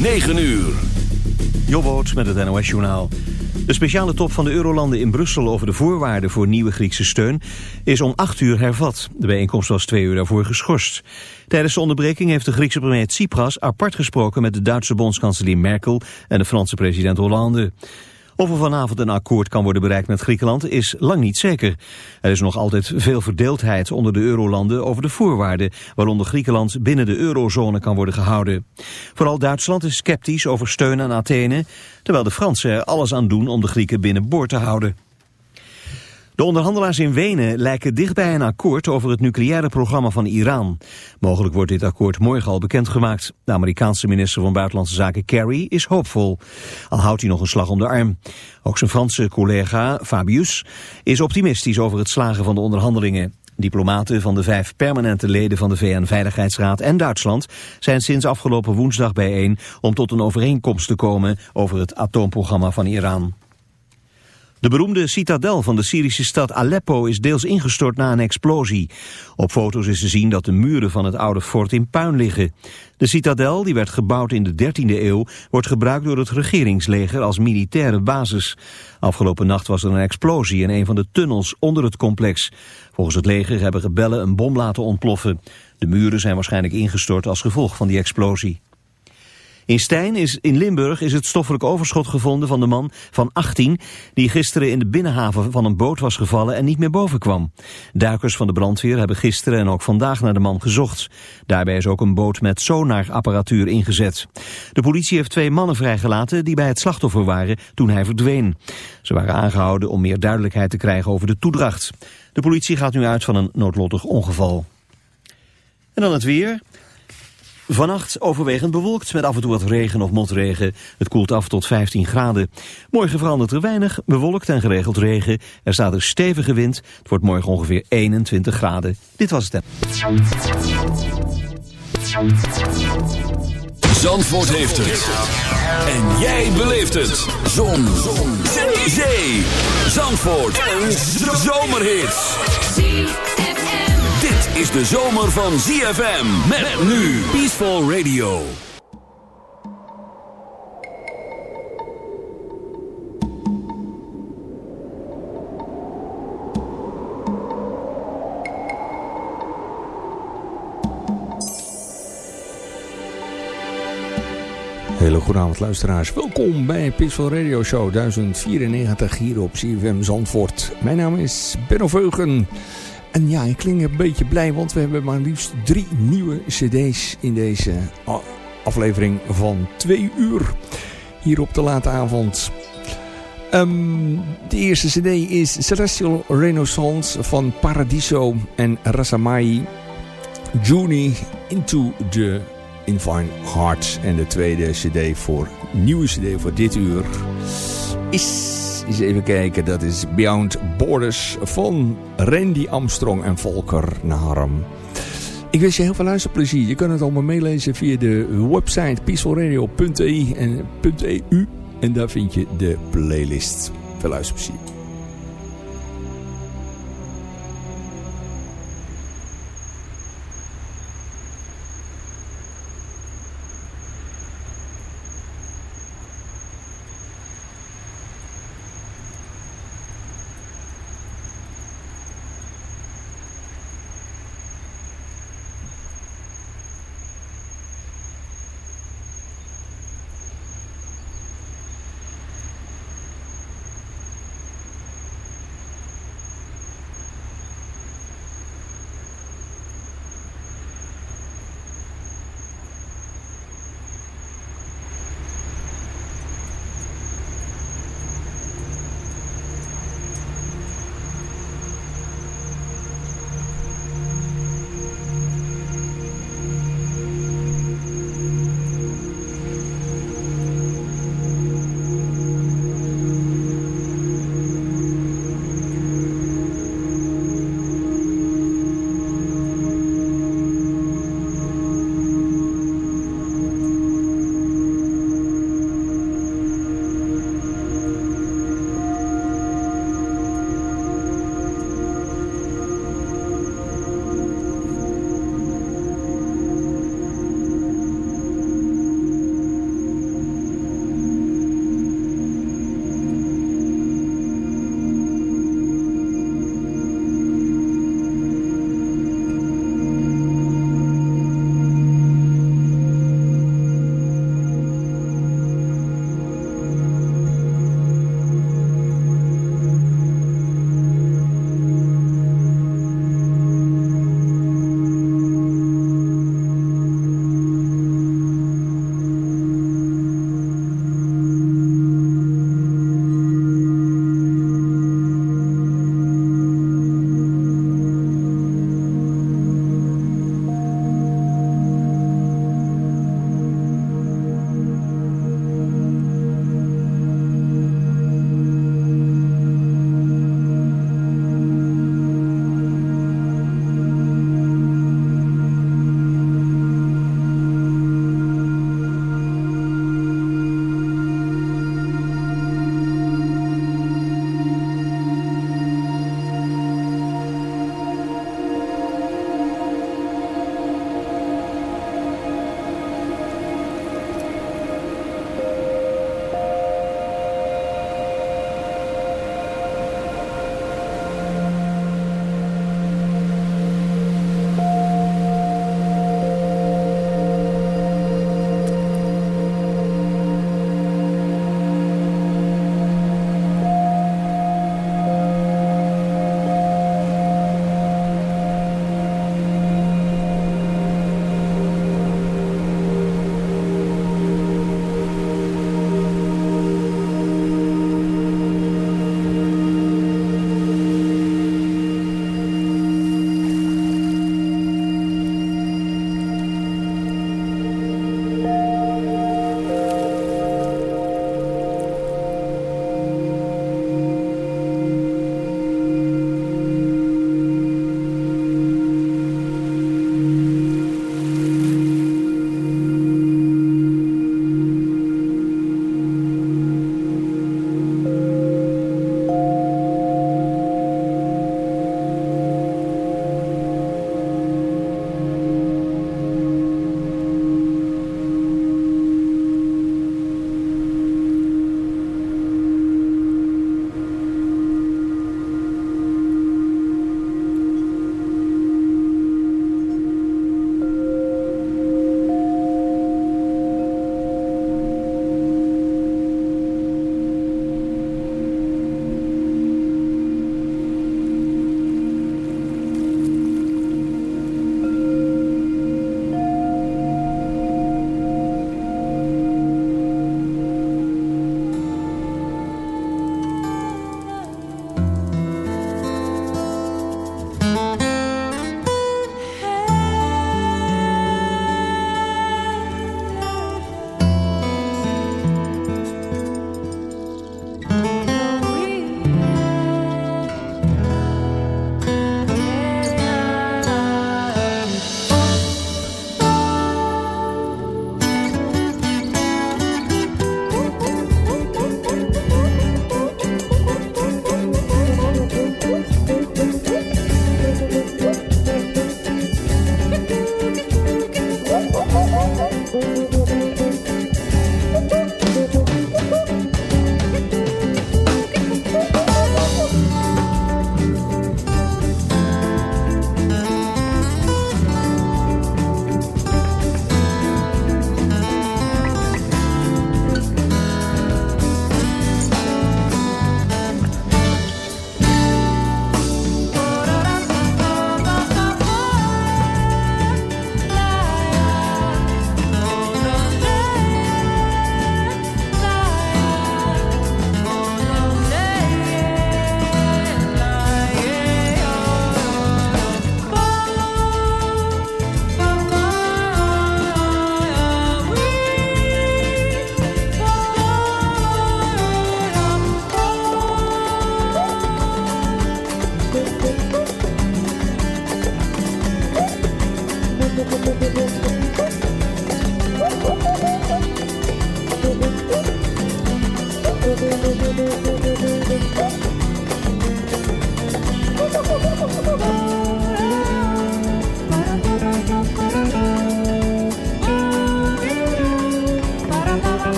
9 uur. Jobboot met het NOS Journaal. De speciale top van de Eurolanden in Brussel over de voorwaarden voor nieuwe Griekse steun is om 8 uur hervat. De bijeenkomst was twee uur daarvoor geschorst. Tijdens de onderbreking heeft de Griekse premier Tsipras apart gesproken met de Duitse bondskanselier Merkel en de Franse president Hollande. Of er vanavond een akkoord kan worden bereikt met Griekenland is lang niet zeker. Er is nog altijd veel verdeeldheid onder de eurolanden over de voorwaarden waaronder Griekenland binnen de eurozone kan worden gehouden. Vooral Duitsland is sceptisch over steun aan Athene, terwijl de Fransen er alles aan doen om de Grieken binnenboord te houden. De onderhandelaars in Wenen lijken dichtbij een akkoord over het nucleaire programma van Iran. Mogelijk wordt dit akkoord morgen al bekendgemaakt. De Amerikaanse minister van Buitenlandse Zaken Kerry is hoopvol. Al houdt hij nog een slag om de arm. Ook zijn Franse collega Fabius is optimistisch over het slagen van de onderhandelingen. Diplomaten van de vijf permanente leden van de VN-veiligheidsraad en Duitsland zijn sinds afgelopen woensdag bijeen om tot een overeenkomst te komen over het atoomprogramma van Iran. De beroemde citadel van de Syrische stad Aleppo is deels ingestort na een explosie. Op foto's is te zien dat de muren van het oude fort in puin liggen. De citadel, die werd gebouwd in de 13e eeuw, wordt gebruikt door het regeringsleger als militaire basis. Afgelopen nacht was er een explosie in een van de tunnels onder het complex. Volgens het leger hebben rebellen een bom laten ontploffen. De muren zijn waarschijnlijk ingestort als gevolg van die explosie. In Stijn is, in Limburg is het stoffelijk overschot gevonden van de man van 18... die gisteren in de binnenhaven van een boot was gevallen en niet meer boven kwam. Duikers van de brandweer hebben gisteren en ook vandaag naar de man gezocht. Daarbij is ook een boot met sonarapparatuur ingezet. De politie heeft twee mannen vrijgelaten die bij het slachtoffer waren toen hij verdween. Ze waren aangehouden om meer duidelijkheid te krijgen over de toedracht. De politie gaat nu uit van een noodlottig ongeval. En dan het weer... Vannacht overwegend bewolkt met af en toe wat regen of motregen. Het koelt af tot 15 graden. Morgen verandert er weinig, bewolkt en geregeld regen. Er staat een stevige wind. Het wordt morgen ongeveer 21 graden. Dit was het. Zandvoort heeft het. En jij beleeft het. Zon. Zon. Zee. Zandvoort. Een zomerhit is de zomer van ZFM. Met nu Peaceful Radio. Hele goedavond luisteraars. Welkom bij Peaceful Radio Show 1094 hier op CFM Zandvoort. Mijn naam is Benno Veugen. En ja, ik klink een beetje blij, want we hebben maar liefst drie nieuwe cd's in deze aflevering van twee uur. Hier op de late avond. Um, de eerste cd is Celestial Renaissance van Paradiso en Rasamai. Juni Into the Infine Heart. En de tweede cd voor, nieuwe cd voor dit uur is eens even kijken. Dat is Beyond Borders van Randy Armstrong en Volker Naram. Ik wens je heel veel luisterplezier. Je kunt het allemaal meelezen via de website peacefulradio.eu en .eu. En daar vind je de playlist. Veel luisterplezier.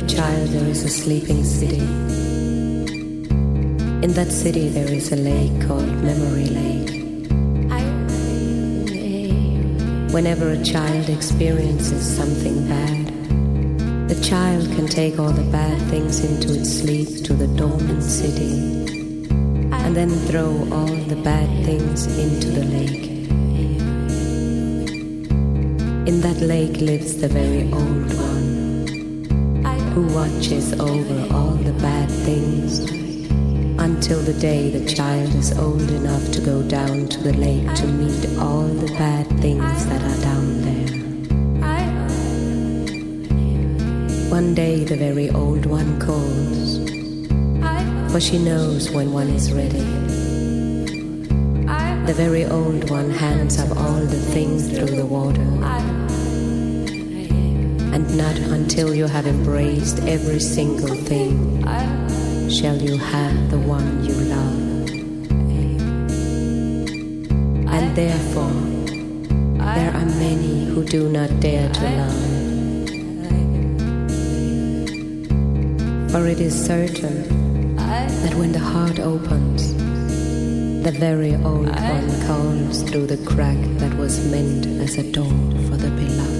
Every child there is a sleeping city. In that city there is a lake called Memory Lake. Whenever a child experiences something bad, the child can take all the bad things into its sleep to the dormant city and then throw all the bad things into the lake. In that lake lives the very old one who watches over all the bad things until the day the child is old enough to go down to the lake to meet all the bad things that are down there. One day the very old one calls, for she knows when one is ready. The very old one hands up all the things through the water. And not until you have embraced every single thing shall you have the one you love. And therefore, there are many who do not dare to love. For it is certain that when the heart opens, the very old one calls through the crack that was meant as a door for the beloved.